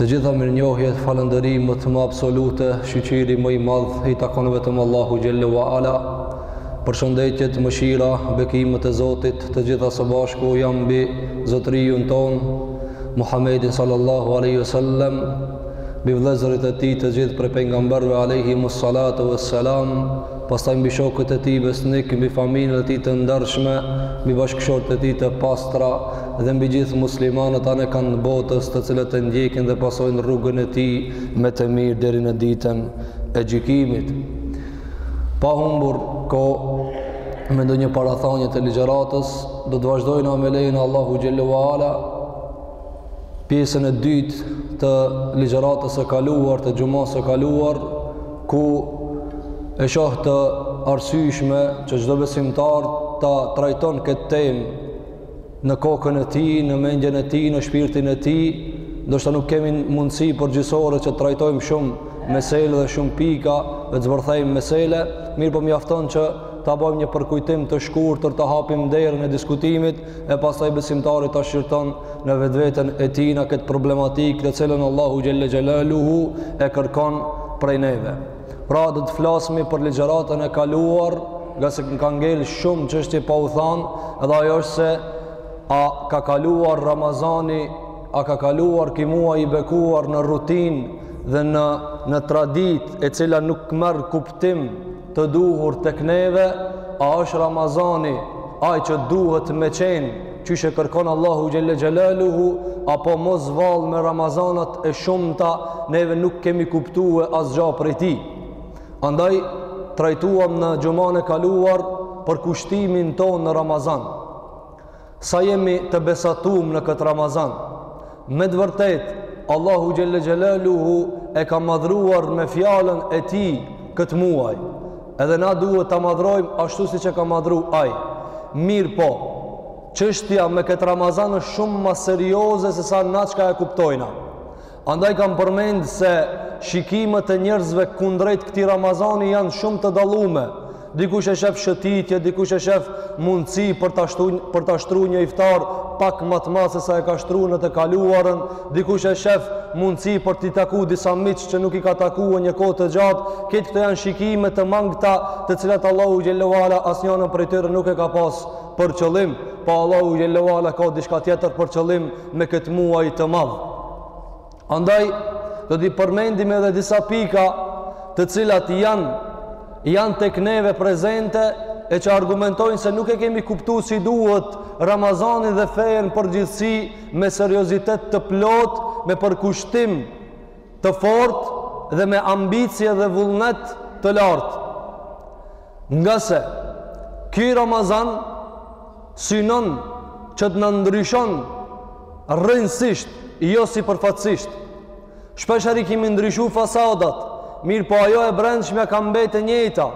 Të gjitha mirënjohjet, falënderimet më absolute, shyqyri më i madh i takon vetëm Allahut xhelle wa ala. Përshëndetjet, mëshira, bekimet e Zotit, të gjitha së bashku jan mbi Zotëriun tonë, Muhammedin sallallahu alaihi wasallam, mbi vëllezërit e tij të gjithë prej pejgamberëve alaihimus salatu wassalam, pastaj mbi shokët e tij besnikë, mbi familjen e tij të ndershme, mbi bashkëshortet e tij të pastra dhe mbi gjithë muslimanët anekënd botës, të cilët e ndjekin dhe pasojnë rrugën e tij me të mirë deri në ditën e gjykimit. Pa humbur kohë me ndonjë parathanie të ligjëratës, do të vazhdojmë me lejen e Allahu xhelle wa ala pjesën e dytë të ligjëratës së kaluar të xhumasë së kaluar ku e shoh të arsyeshme që çdo besimtar ta trajton këtë temë në kokën e tij, në mendjen e tij, në shpirtin e tij, ndoshta nuk kemi mundësi përgjithësore që të trajtojmë shumë mesele dhe shumë pika dhe të zbërthejmë mesele, mirëpo mjafton që ta bëjmë një përkujtim të shkurtër, ta hapim derën e diskutimit e pastaj besimtari ta shqyrton në vetveten e tij në këtë problematikë të cilën Allahu xhelle xhelaluhu e kërkon prej neve. Pra do të flasmi për ligjëratën e kaluar, ngase ka ngel shumë çështje pa u thënë, edhe ajo është se a ka kaluar Ramazani, a ka kaluar ky muaj i bekuar në rutinë dhe në në traditë e cila nuk merr kuptim të duhur tek neve a është Ramazani ai që duhet me qenë qysh e kërkon Allahu xhelle xhelaluhu apo mos vallë me Ramazanat e shumta neve nuk kemi kuptue asgja prej tij andaj trajtuam në xhumanë e kaluar për kushtimin tonë në Ramazan Sa jemi të besatum në këtë Ramazan. Me të vërtetë, Allahu xhelle xhelaluhu e ka madhruar me fjalën e tij këtë muaj. Edhe na duhet ta madhrojmë ashtu siç e ka madhru ai. Mirëpo, çështja me këtë Ramazan është shumë ma serioze sesa na çka e kuptojna. Andaj kam përmend se shikimet e njerëzve kundrejt këtij Ramazani janë shumë të dallume. Dikush e shef shëtitje, dikush e shef mundësi për ta shtruar për ta shtru një iftar pak ma t'madh sesa e ka shtru në të kaluarën, dikush e shef mundësi për t'i taku disa miq që nuk i ka takuar një kohë të gjatë. Këto këto janë shikime të mangëta, të cilat Allahu xhelle wa ala asnjënën prej tyre nuk e ka pas për qëllim, po Allahu xhelle wa ala ka diçka tjetër për qëllim. me këtë muaj të madh. Andaj do t'i përmendim edhe disa pika të cilat janë janë tek neve prezente e që argumentojnë se nuk e kemi kuptu si duhet Ramazanin dhe fejen përgjithësi me seriozitet të plotë, me përkushtim të fortë dhe me ambicje dhe vullnet të lartë. Ngase ky Ramazan synon që të na ndryshon rrënjësisht, jo sipërfaqsisht. Shpeshherë i kemi ndryshu fasadat, mirëpo ajo e brendshme ka mbet e njëjta,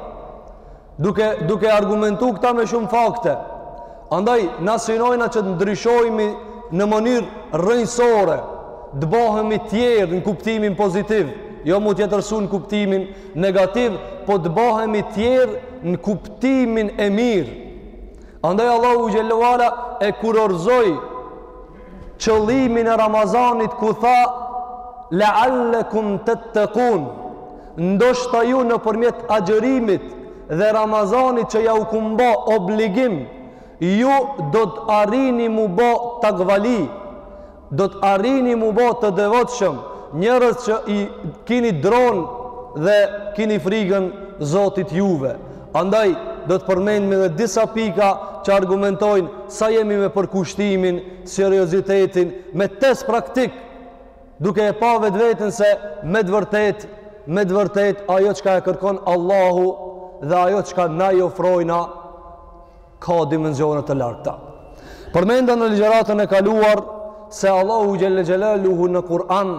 duke, duke argumentu këta me shumë fakte. Andaj, na synojna që të ndryshojmi në mënyrë rrënjësore, të bohemi tjerë në kuptimin pozitiv, jo mu tjetërsu në kuptimin negativ po të bohemi tjerë në kuptimin e mirë andaj Allahu Xhelleuala e kurorëzoi qëllimin e Ramazanit ku tha leallekum tettekun ndoshta ju nëpërmjet agjërimit dhe Ramazanit që jau kum ba obligim ju do të arrini mu bo takvali Do të arrini mu bo të devotshëm njerëz që i kini dron dhe kini frigën Zotit juve. Andaj do të përmendmi dhe disa pika që argumentojnë sa jemi me përkushtimin, seriozitetin, me test praktik duke e pa vetveten se me të vërtetë, me të vërtetë ajo çka e kërkon Allahu dhe ajo çka na i ofrojna ka dimenzione të largta. Përmenda në ligjeratën e kaluar se Allahu Xhelle Xhelaluhu në Kur'an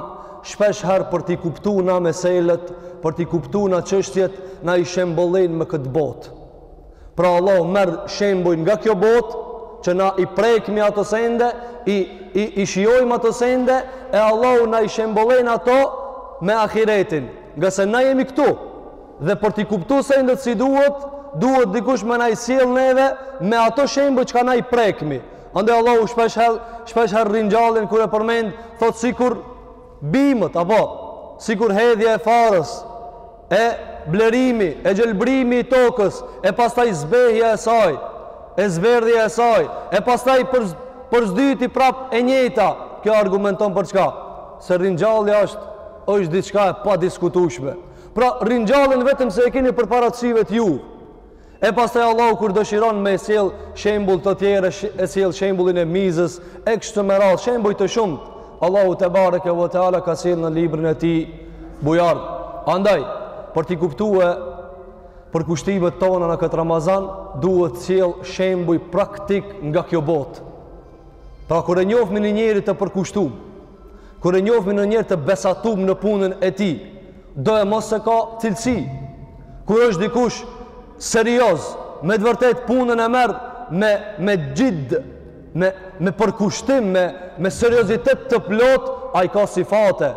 shpesh herë për t'i kuptu na meselet, për t'i kuptu na çështjet, na i shembullen me këtë botë. Pra Allahu merr shembuj nga kjo botë, që na i prekmi ato sende, i, i, i shijojmë ato sende, e Allahu na i shembullen ato me ahiretin, ngase na jemi këtu, Dhe për t'i kuptu sendet si duhet, duhet dikush me na i sjell neve me ato shembuj çka na i prekmi. Andaj Allahu shpesh her, shpesh herë ringjalljen kur e përmend, thotë sikur bimët apo sikur hedhja e farës e blerimi, e gjelbrimi i tokës, e pastaj zbehja e saj, e zverdhja e saj, e pastaj për përsëdyti prapë e njëjta. Kjo argumenton për çka? Se ringjallja është është diçka e padiskutushme. Pra, rinjallin vetëm se e keni para syve tuaj. E pastaj Allahu kur dëshiron me sjell shembull tjetër, e sjell shembullin e mizës, e kështu me radhë, shembuj të shumtë, Allahu tebareke ve teala ka sjell në librin e tij bujar. Andaj, për t'i kuptue përkushtimet tona në këtë Ramazan, duhet sjell shembuj praktikë nga kjo botë. Pra, kur e njofmi ni njeri të përkushtum, Kur e njofmi ni njeri të besatum në punën e tij, doemos se ka cilësi. Kur është dikush serioz, me të vërtetë punën e merr me, me xhid, me, me përkushtim, me, me seriozitet të plotë, ai ka sifate,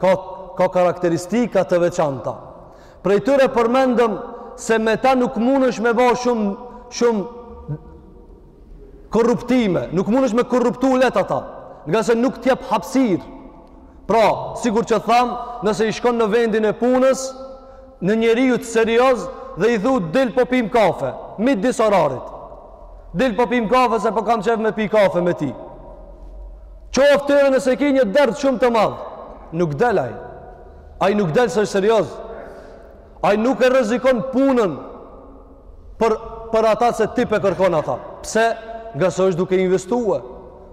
ka, ka karakteristika të veçanta. Prej tyre përmendëm, se me ta nuk mundesh me ba shumë, shumë korruptime, nuk mundesh me korruptu leht ata, ngase nuk t'jep hapsirë. Pra, sikur që thamë, nëse i shkon në vendin e punës, ni njeriut serioz dhe i thu dil, po pim kafe, midis orarit. Dil, po pim kafe se po kam qef me pi kafe me ty. Qoftë edhe nëse ki një dert shumë të madh, nuk del ai. Ai nuk del se është serioz. Ai nuk e rrezikon punën për për ata se ti po e kërkon ata. Pse? Ngase është duke investue.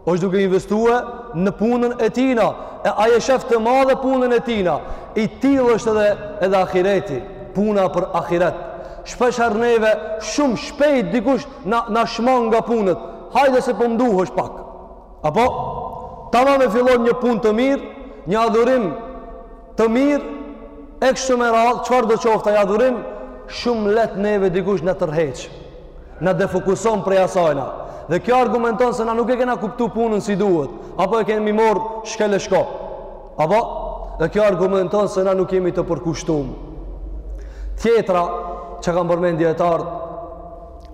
Është duke investue në punën e tina. E ai e shef të madhe punën e tina. I tillë është edhe edhe ahireti, puna për ahiret. Shpeshherë neve shumë shpejt dikush na na shmang nga punët. Hajde se po m'duhesh pak. Apo tamam e fillojmë një punë të mirë, një adhurim të mirë, e kështu me radhë, çfarëdo qoftë ai adhurim, shumë leht neve dikush na tërheq, na defokuson prej asajna. Dhe kjo argumenton se na nuk e kena kuptu punën si duhet, apo e kemi morrë shkel e shko. Apo, dhe kjo argumenton se na nuk jemi të përkushtum. Tjetra, çka e përmendin dijetarët,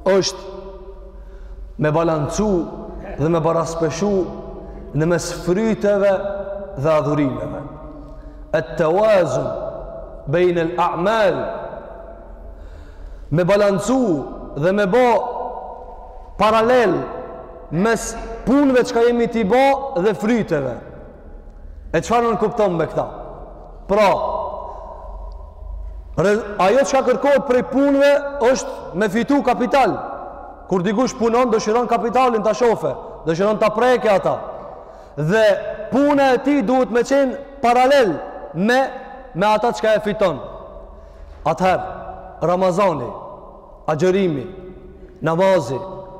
është me balancu dhe me baraspeshu në mes fryteve dhe adhurimeve. Et-tewazun bejne el-a'mal me balancu dhe me bo paralel mes punëve çka jemi tu i bo dhe fryteve. E çfarë nënkupton me këta? Pra, ajo çka kërkohet prej punëve është me fitu kapital. Kur dikush punon, dëshiron kapitalin ta shofe, dëshiron ta preke ata. Dhe puna e tij duhet me qenë paralel me, me ata çka e fiton. Atëherë, Ramazani, Agjërimi, namazi,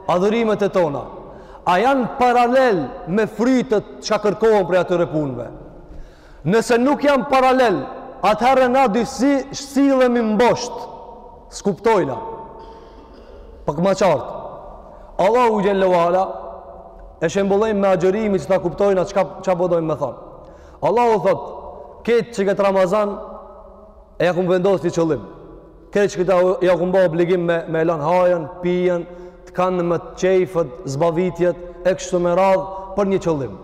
adhurimet e tona, a janë paralel me frytët çka kërkohen prej atyre punëve. Nëse nuk janë paralel, atëherë na disi sillemi n'bosht, s'kuptojna. Pak ma qartë, Allahu Xhelle ve ala e shembullojmë me agjërimi që ta kuptojna çka po dojmë me thonë. Allahu thotë, krejt këtë Ramazan e jau kum vendosë një qëllim. Krejt këta jau kum ba obligim me, e lan hajën, pijën, të kënaqmet, qejfet, zbavitjet, e kështu me radhë, për një qëllim.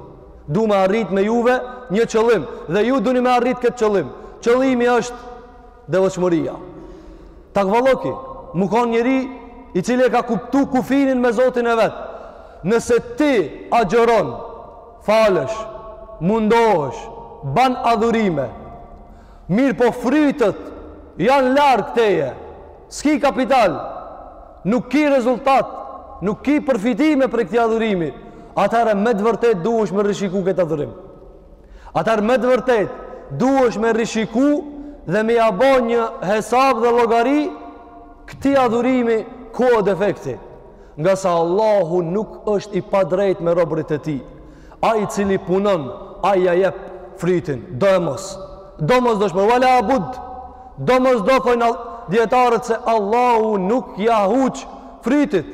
Du me arrit me juve një qëllim, dhe ju duni me arrit këtë qëllim. Qëllimi është devotshmëria. Takvallëki, mu kan njeri i cili e ka kuptu kufinin me Zotin e vet. Nëse ti agjëron, falesh, mundohesh, ban adhurime, Mirpo frytet janë larg teje. S'ki kapital. Nuk ki rezultat. Nuk ki përfitime prej këtij adhurimi. Atëherë me të vërtetë duhesh me rishiku këtë adhurim. Atëherë me të vërtetë duhesh me rishiku dhe me ia bë një hesab dhe llogari këtij adhurimi ku o defekti. Ngase Allahu nuk është i padrejtë me robërit e tij. Ai i cili punon, ai ia jep frytin, do e mos. Do mos do thotë, wa la budd. Do mos do thojnë dijetarët se Allahu nuk ia huq frytet.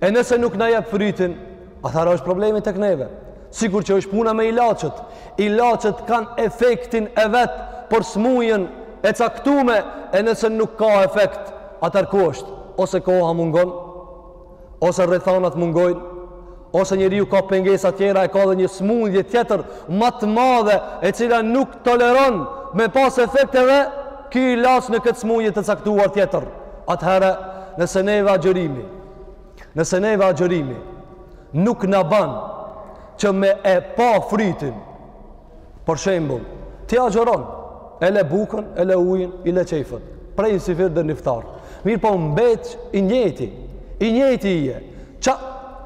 E nëse nuk na jep frytin, atëherë është problemi tek neve. Sikur që është puna me ilaçet. Ilaçet kanë efektin e vet për smujën e caktume e nëse nuk ka efekt, atëherë ku është? Ose koha mungon, ose rrethanat mungojnë, ose njeriu ka pengesa tjera e ka edhe një smundje tjetër ma të madhe e cila nuk toleron me pas efekt edhe ky ilaç në këtë smundje të caktuar tjetër. Atëherë, nëse neve agjërimi Nëse neve agjërimi nuk na ban që me e pa frytin, për shembul, ti agjëron, e le bukën, e le ujin, i le qejfet, prej në syfyr der n'iftar. Mirëpo mbet i njejti, i njejti je. Qa,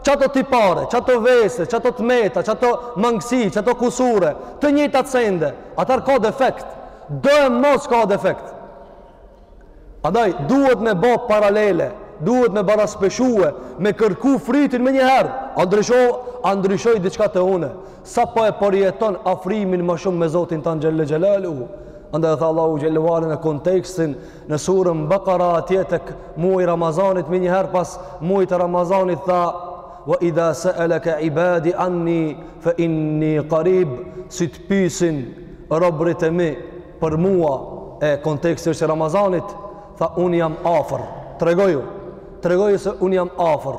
qato tipare, qato vese, qato të meta, qato mangësi, qato kusure, të njejtat sende, atëherë ka defekt, do e mos ka defekt. Andaj, duhet me bo paralele, duhet me baraspeshue, me kërku frytin menjëherë, a ndryshoj, a ndryshoj diçka te une, sapo e përjeton afrimin ma shumë me Zotin tanë Xhelle Xhelaluhu, andaj e tha Allahu Xhelle ve ala në kontekstin në surën Bekara atje tek muaji Ramazanit menjëherë pas muajt e Ramazanit tha, wa idha seeleke ibadi anni fe inni karib, si të pysin robrit e mi, për mua e konteksti është i Ramazanit tha unë jam afër tregoju tregoju se unë jam afër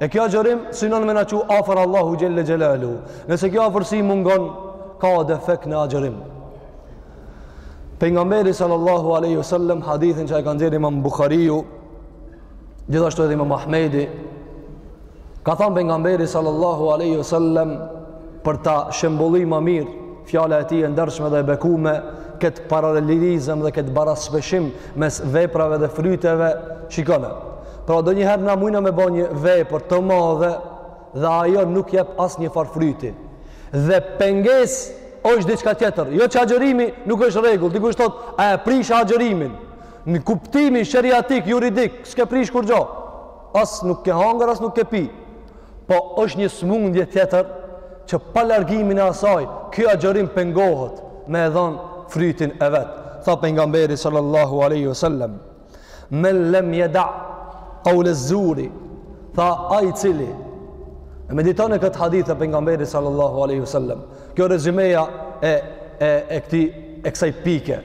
e ky agjërim synon me na çu afër Allahu xhelle xhelaluhu nëse kjo afërsi mungon ka defekt në agjërim pejgamberi sallallahu alaihi wasallam hadithin që e ka nxjerrë Imam Buhariu Gjithashtu edhe Imam Ahmedi ka thanë pejgamberi sallallahu alaihi wasallam për ta shembullu ma mirë fjala e tij e ndershme dhe e bekume këtë paralelizëm dhe këtë baraspeshim mes veprave dhe fryteve, shikone. Pra ndonjëherë na mujna me bo një vepër të madhe dhe ajo nuk jep asnjë farë fryti. Dhe pengesë është diçka tjetër. Jo që agjërimi nuk është rregull. Dikush thotë, a e prisha agjërimin. Në kuptimin sheriatik, juridik, s'ke prish kurgjo. As nuk ke hangër, as nuk ke pi. Po është një smundje tjetër që pa largimin e asaj, ky agjërim pengohet me e dhonë frytin e vet. Tha pejgamberi sallallahu aleyhi sallem, men lem jeda kaule zuri, tha ai i cili, e meditone këtë hadith e pejgamberi sallallahu aleyhi sallem, kjo rezymeja e, e, e këtij e kësaj pike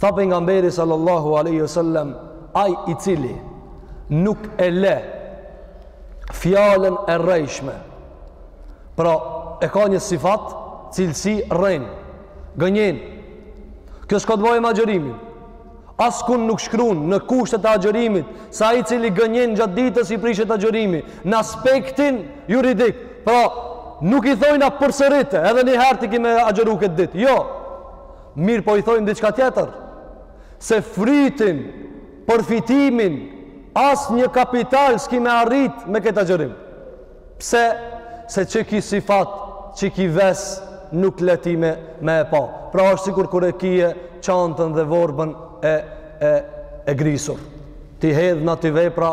Tha pejgamberi sallallahu alaihi wasallam, ai i cili nuk e le fjalën e rrejshme. Pra, e ka një sifat, cilësi rren, gënjen. Kjo s'ka të bëjë me agjërimin. Askund nuk shkrun në kushtet e agjërimit se ai i cili gënjen gjatë ditës i prishet agjërimi në aspektin juridik. Pra, nuk i thojna përsërite, edhe një herë ti ki me agjëru këtë ditë. Jo, Mirëpo i thojnë diçka tjetër, se frytin, përfitimin, asnjë kapital s'ki me arrit me këtë agjërim. Pse? Se çiky sifat, çiky ves, nuk le ty me, me e pa. Pra është sikur kur e ki çantën dhe vorbën e, e, e grisur. Ti hedhën ati vepra,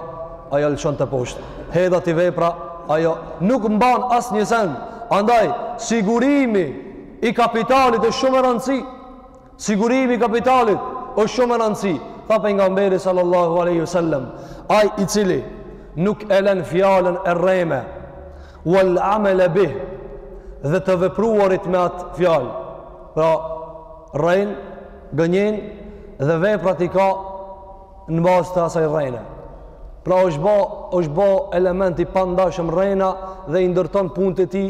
ajo lëshon te poshtë. Hedh ati vepra, ajo nuk mban asnjë send. Andaj, sigurimi, I kapitalit është shumë me rëndësi. Sigurimi i kapitalit është shumë me rëndësi. Tha pejgamberi sallallahu aleyhi sallem, ai i cili nuk e len fjallën e rreme, uel amele bih, dhe të vepruarit me atë fjalë. Pra, rren, gënjen, dhe veprat i ka në bazë të asaj rrene. Pra, është bo, është bo element i pandashëm rrena dhe i ndërton punët e tij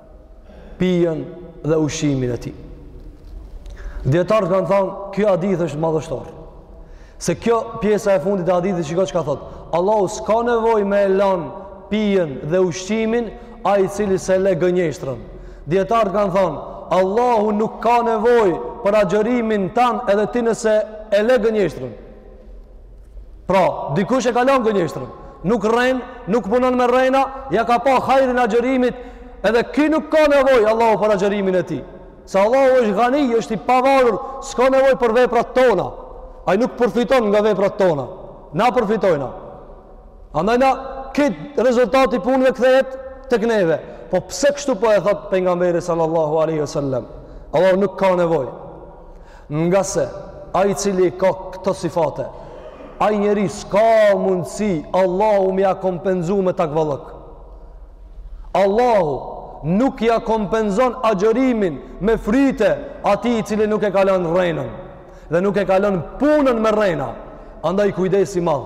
pijën dhe ushqimin e tij. Dijetarët kanë thonë, kjo hadith është madhështore. Se kjo pjesa e fundit e hadithit çka thotë, Allahu s'ka nevojë me e lan pijën dhe ushqimin ai i cili s'e le gënjeshtrën. Dijetarët kanë thonë, Allahu nuk ka nevojë për agjërimin tand edhe ti nëse e le gënjeshtrën. Pra, dikush e ka lanë gënjeshtrën. Nuk rren, nuk punon me rrena, ja ka pa hajrin agjërimit, edhe ky nuk ka nevojë Allahu për agjërimin e tij. Se Allahu është gani, është i pavarur, s'ka nevojë për veprat tona. Ai nuk përfiton nga veprat tona. Na përfitojna. Andaj na, ky rezultat i punëve kthehet tek neve. Po pse kështu po e thotë pejgamberi sallallahu aleyhi wa sallam. Allahu nuk ka nevojë. Ngase ai i cili ka këto sifate, ai njeri s'ka mundësi Allahu me ia kompenzu me takvallëk. Allahu nuk ia kompenzon agjërimin me fryte atij i cili nuk e ka lënë rrenën dhe nuk e ka lënë punën me rrena. Andaj kujdes i madh.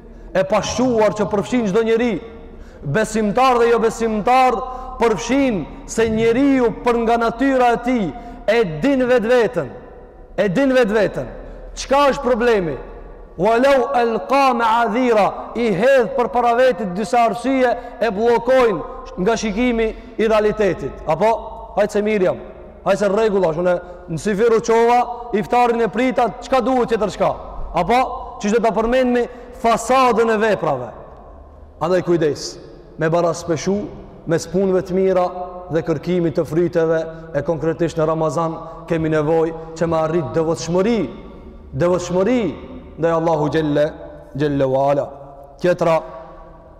e pashquar që përfshin çdo njeri, besimtar dhe jobesimtar, përfshin se njeriu për nga natyra e tij e din vetveten. E din vetveten. Çka është problemi? Walau alqa ma'adhira, i hedh përpara vetit disa arsye e bllokojnë nga shikimi i realitetit. Apo, hajt se mirë jam. Hajt se rregull, unë në syfyr u çova, iftarin e prita, çka duhet tjetër çka? Apo qysh do ta përmendmi fasadën e veprave. Andaj kujdes me baraspeshu mes punëve të mira dhe kërkimit të fryteve e konkretisht në Ramazan kemi nevojë që me arrit devotshmëri, devotshmëri ndaj Allahut Xhele ve Ala, tjetra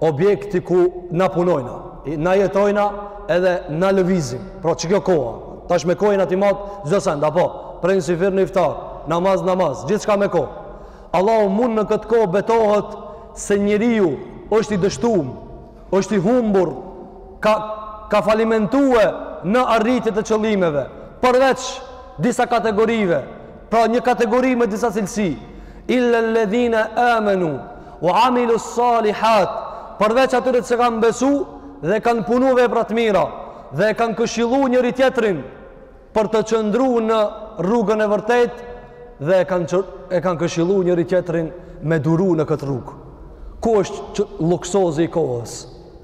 objekti ku na punojna, na jetojna edhe na lëvizim. Pra qe kjo koha, tash me kohë na e mat çdo send apo prej në syfyr në iftar, namaz namaz, gjithçka me kohë. Allahu mu në këtë kohë betohet se njeriu është i dështum, është i humbur, ka ka falimentue në arritje të qëllimeve, përveç disa kategorive, pra një kategori me disa cilësi, illa alladhina amanu Wa amilu salihat, përveç atyre që kanë besu dhe kanë punu vepra të mira dhe e kanë këshillu njëri-tjetrin për të qëndru në rrugën e vërtetë dhe e kanë, e kanë këshillu njëri-tjetrin me duru në këtë rrugë. Ku është luksozi i kohës?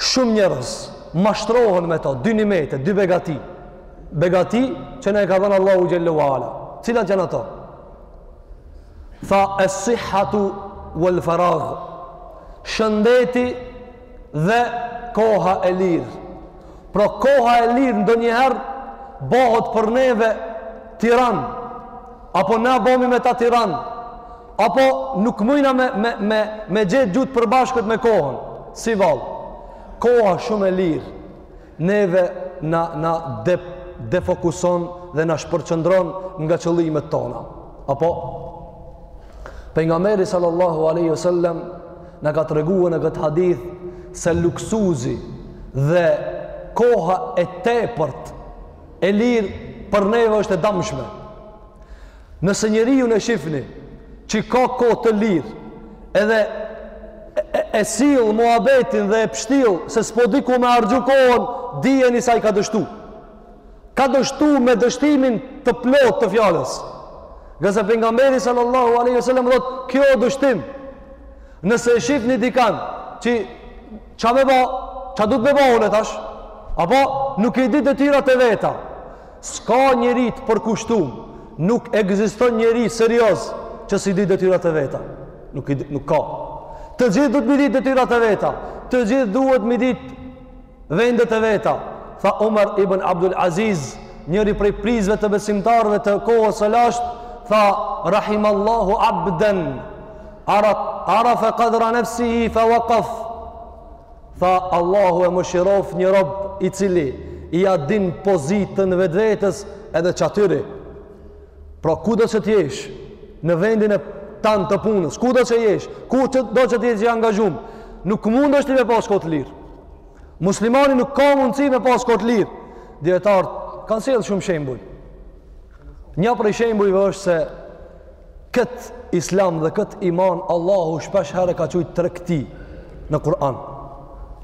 shumë njerëz mashtrohen me to, dy nimete, dy begati, begati që na e ka dhënë Allahu Xhelle ue Ala. Cilat janë ato? Tha es-sihatu wal farag, shëndeti dhe koha e lirë. Pro koha e lirë ndonjëherë bohet për neve tiran, apo na bomi me ta tiran, Apo nuk mujna me me me me gjetë gjuhë të përbashkët me kohën. Si vallë. Koha shumë e lirë neve na na defokuson dhe na shpërqendron nga qëllimet tona. Apo Pejgamberi sallallahu alaihi wasallam na ka tregu në këtë hadith se luksuzi dhe koha e tepërt e lirë për neve është e damshme. Nëse njeriun e shifni që ka kohë të lirë edhe e, e sill muhabetin dhe e pështill se s'po di ku me harxhu kohën, dijeni se ai ka dështu. Ka dështu me dështimin e plotë të fjalës. Ngase Pejgamberi sallallahu aleyhi sallam thot, kjo o dështim, nëse e shifni dikan që ça me ba, ça duhet me ba unë tash, apo nuk i di detyrat e veta, S'ka njeri të përkushtum, nuk ekziston njeri serioz që s'i di detyrat e veta. Nuk, i, nuk ka. Të gjithë duhet m'i ditë detyrat e veta. Të gjithë duhet m'i ditë vendet e veta. Tha Umar ibn Abdul Aziz, njëri prej prijësve të besimtarëve të kohës së lashtë, tha rahimallahu abden, arafe kadra nefsihi fe wakaf, Tha, Allahu e mëshiroft një rob i cili ia din pozitën vetvetes edhe ça tyri. Pra kudo që të jesh në vendin tand të punës, kudo që jesh, ku që do që të jesh i angazhum, nuk mundesh ti me pas kohë t'lirë. Muslimani nuk ka mundësi me pas kohë t'lirë. Dijetarët kanë sjellë shumë shembuj. Një prej shembujve është se Këtë islam dhe këtë iman Allahu shpeshherë e ka qujtë tregti në Kur'an.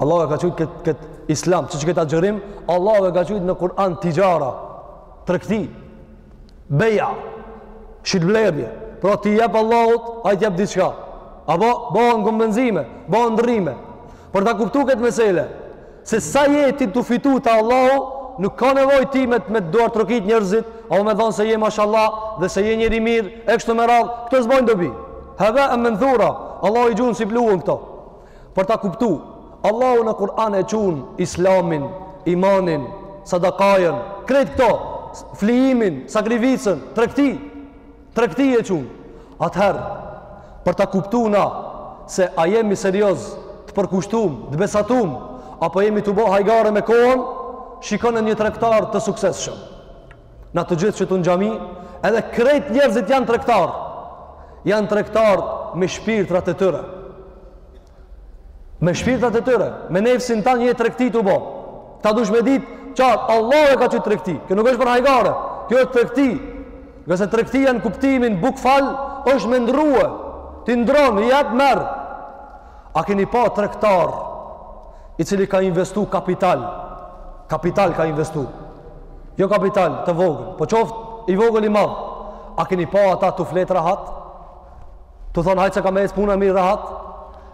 Allahu e ka qujtë këtë, këtë islam, që që këtë agjërim, Allahu e ka qujtë në Kur'an tixhara, tregti, beja, shitblerje, pra ti i jep Allahut, Ai të jep diçka. Apo, bëhen kompensime, bëhen ndërrime. Për ta kuptu këtë mesele, se sa je ti tu fitu te Allahu, nuk ka nevojë ti me, me t'duartrokitë njerëzit, apo me t'thonë se je mashallah dhe se je njeri i mirë, e kështu me radhë, këto s'bojnë dobi. Hebaen menthura, Allahu i gjun si pluhën këto. Për ta kuptu, Allahu në Kur'an e qun islamin, imanin, sadakanë, krejt këto, flijimin, sakrificën, tregti. Tregti e qun. Atëherë, për ta kuptu na se a jemi serioz, të përkushtum, të besatum, apo jemi tu bo hajgare me kohën, shikone një tregtar të suksesshëm. Na të gjithë që ktu në xhami, edhe krejt njerëzit janë tregtar. Janë tregtar me shpirtrat e tyre. Me shpirtrat e tyre, me nefsin tanë jem tregti tu bo. Këta dush me ditë, që Allahu e ka qujt tregti. Kjo nuk është për hajgare, kjo është tregti. Ngase tregtia në kuptimin bukval, është me ndrrue, ti ndrron, jep merr. A keni pa tregtar, i cili ka investu kapital, kapital ka investu, jo kapital të vogël, po qoftë i vogël i madh, a keni pa ata tu fjet rahat? Tu thonë hajt se ka me ecë puna mirë rahat,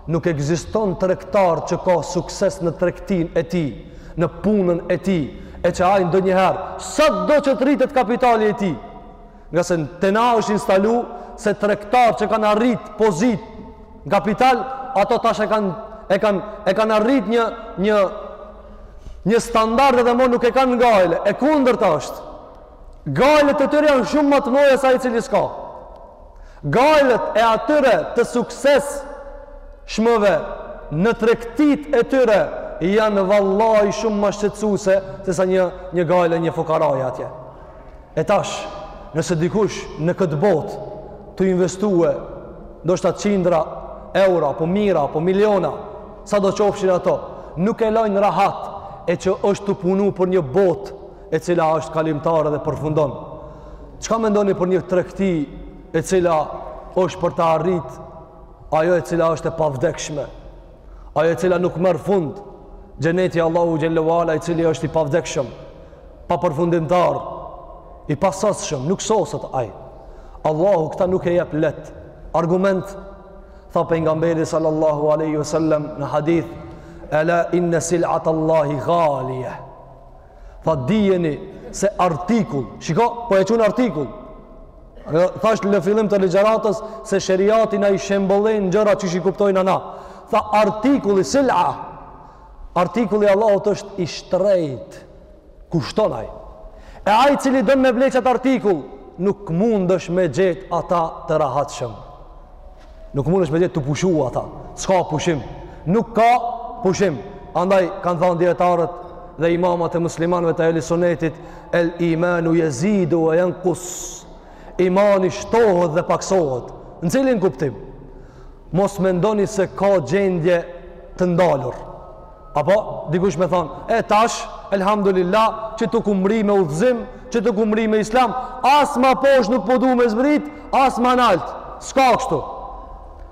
nuk ekziston tregtar që ka sukses në tregtinë e tij, në punën e tij, e që ai ndonjëherë, sado që të rritet kapitali i tij, ngase te na është instalu se tregtarë që kanë arritë pozitë në kapital, ato tash e kanë e kanë e kanë arrit një një një standard edhe më nuk e kanë gajle, e kundërta është, gajlet e tyre janë shumë më të mëdha se ai i cili s'ka Gajlet e atyre të suksesshmëve në tregtitë e tyre janë vallahi shumë më shqetësuese se sa një gajle e një fukaraje atje. E tash, nëse dikush në këtë botë tu investue ndoshta qindra euro apo mijëra apo miliona, sado qofshin ato, nuk e lojnë rahat e që është tu punu për një botë e cila është kalimtare dhe përfundon. Çka mendoni për një tregti e cila është për ta arrit ajo e cila është e pavdekshme, ajo e cila nuk merr fund, xheneti i Allahut xhelle ue ala i cili është i pavdekshëm, pa përfundimtar, i pasosshëm, nuk soset ai. Allahu këta nuk e jep let. Argument tha pejgamberi sallallahu alaihi wasallam në hadith, "Ala inna sil'at Allahi ghaliyah." Tha dijeni se artikull, shiko, po e qun artikull, thashë në fillim të ligjëratës se sheriati na i shembëllen në gjëra qysh i kuptojna na. Tha artikulli, sila, artikulli i Allahut është i shtrejt, kushton ai. E ai i cili don me ble qat artikull, nuk mundesh me gjetë ata të rahatshëm. Nuk mundesh me gjetë tu pushu ata. S'ka pushim. Nuk ka pushim. Andaj, kanë thanë dijetarët dhe imamat e muslimanve të ehli sunetit, el imanu jezidu ue jenkus. Imani shtohet dhe pakësohet. Në cilin kuptim? Mos mendoni se ka gjendje të ndalur. Apo, dikush me thonë, e tash, elhamdulillah, që teku mrri me udhëzim, që teku mrri me islam, as ma posht nuk po du me zbrit, as ma nalt, s'ka kështu.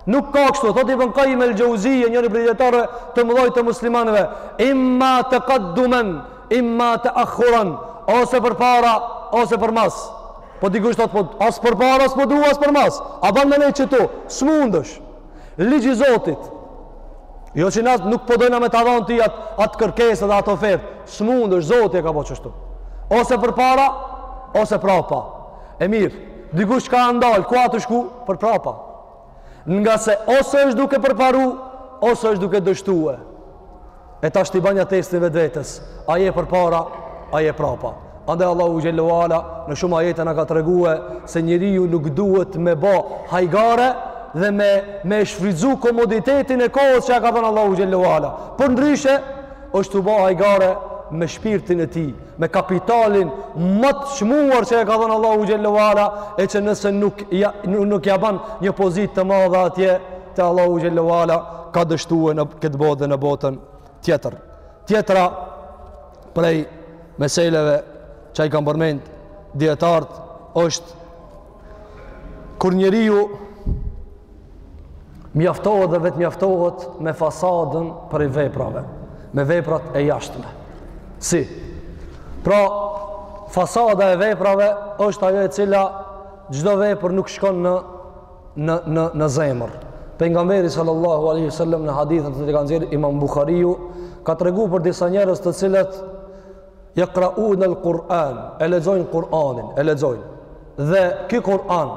Nuk ka kështu, thot Ibn Kajim el-Xheuzije njëri prej dijetarve të mdhoj të muslimanëve, imma tekaddumen, imma teakhuran, ose përpara, ose përmas. Po dikush thot, po, as përpara, as për po du, as përmas. A ban me nejt qëtu, s'mundësh. Ligji i Zotit. Jo që na nuk po dojna me ta dhon ti atë at kërkesë dhe atë ofertë. S'mundesh, Zoti e ka bo kështu. Ose përpara, ose prapa. E mirë, dikush ka ndal, ku asht tu shku? Përprapa. Ngase ose është duke përparu, ose është duke dështue. E tash ti banja testin vetvetes, a je përpara, a je prapa. Andaj Allahu xhelle ue ala në shumë ajete na ka tregue se njeriu nuk duhet me ba hajgare dhe me, me shfrytzu komoditetin e kohës që ia ka dhonë Allahu xhelle ue ala. Përndryshe, është tu ba hajgare me shpirtin e tij, me kapitalin ma të çmuar që ia ka dhonë Allahu xhelle ue ala e që nëse nuk ia nuk ia ban një pozitë të madhe atje te Allahu xhelle ue ala ka dështue në këtë botë dhe në botën tjetër. Tjetra prej meseleve që i kan përmend dijetarët është Kur njeriu mjaftohet dhe vetëmjaftohet me fasadën prej veprave, me veprat e jashtme. Si? Pra, fasada e veprave është ajo e cila çdo vepër nuk shkon në, në, në, në zemër. Pejgamberi sallallahu aleyhi sallam në hadithin të cilin ka nxjerrë, imam Buhariu, ka tregu për disa njerëz të cilët yaqra'una al-Qur'an, e lexojnë Kur'anin, e lexojnë. Dhe ky Kur'an,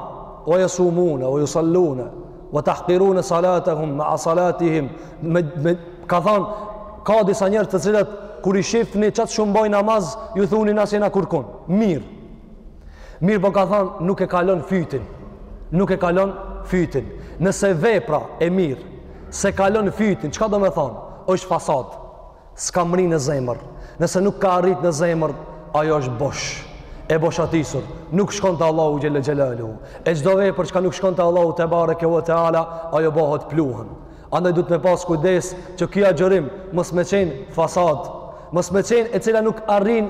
wa yasumuna wa yusalluna wa tahqiruna salatahum ma'a salatihim, me, me, ka thanë ka disa njerëz të cilët kur i shifni qaq shumë bojnë namaz, ju thoni na s'jena kurkun. Mirë. Mirëpo ka thanë nuk e kalon fytin. Nuk e kalon fytin. Nëse vepra e mirë s'e kalon fytin, çka do me thanë? Është fasadë. S'ka mrri në zemër. Nëse nuk ka arrit në zemër, ajo është bosh. E boshatisur, nuk shkon te Allahu xhelle xhelaluhu. E çdo vepër çka nuk shkon te Allahu tebareke ue teala, ajo bohet pluhën. Andaj duhet me pas kujdes që ky agjërim mos me qenë fasadë, mos me qenë e cila nuk arrin